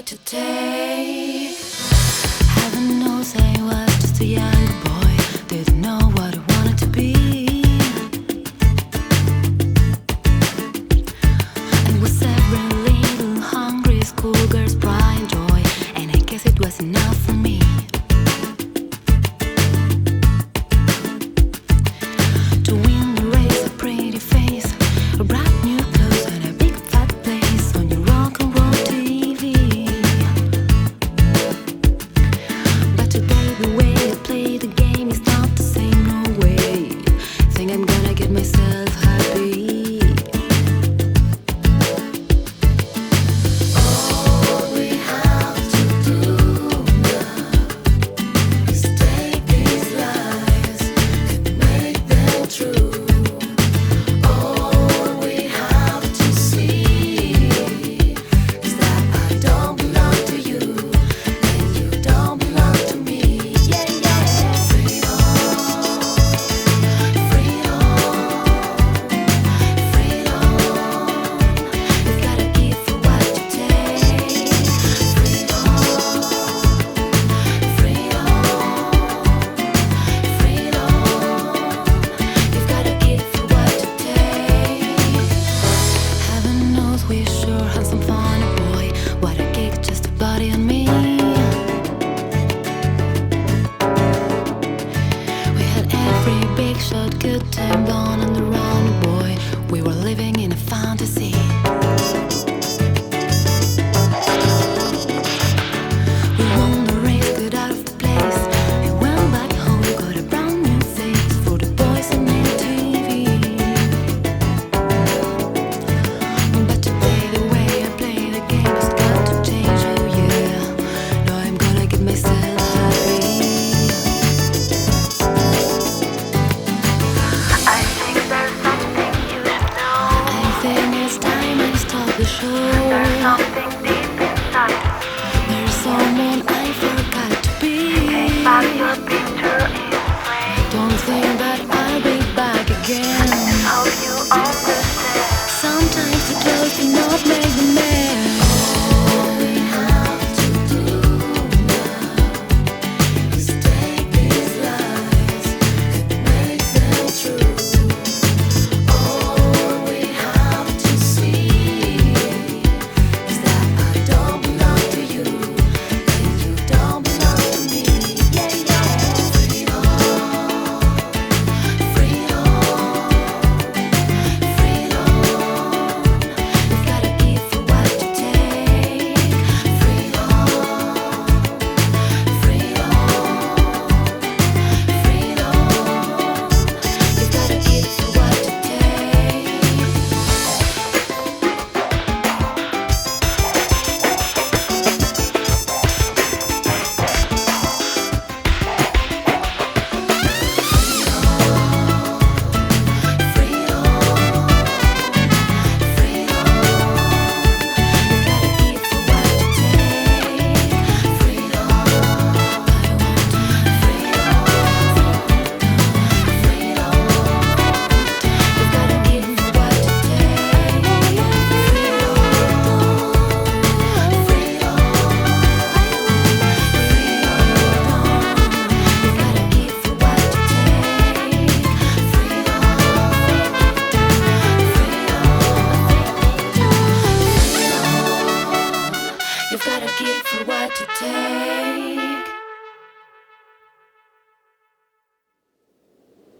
right to take. Heaven knows I was just a young boy, didn't know what I wanted to be. And was every little hungry schoolgirl's myself. sure, handsome, funny boy. What a gig, just a body on me. We had every big shot, good time, gone and the round boy. We were living in a fantasy. the show. There's something deep inside. There's someone I forgot to be. Take back your picture in frame. Don't think that I'll be back again. And how you understand? Sometimes the close enough makes. take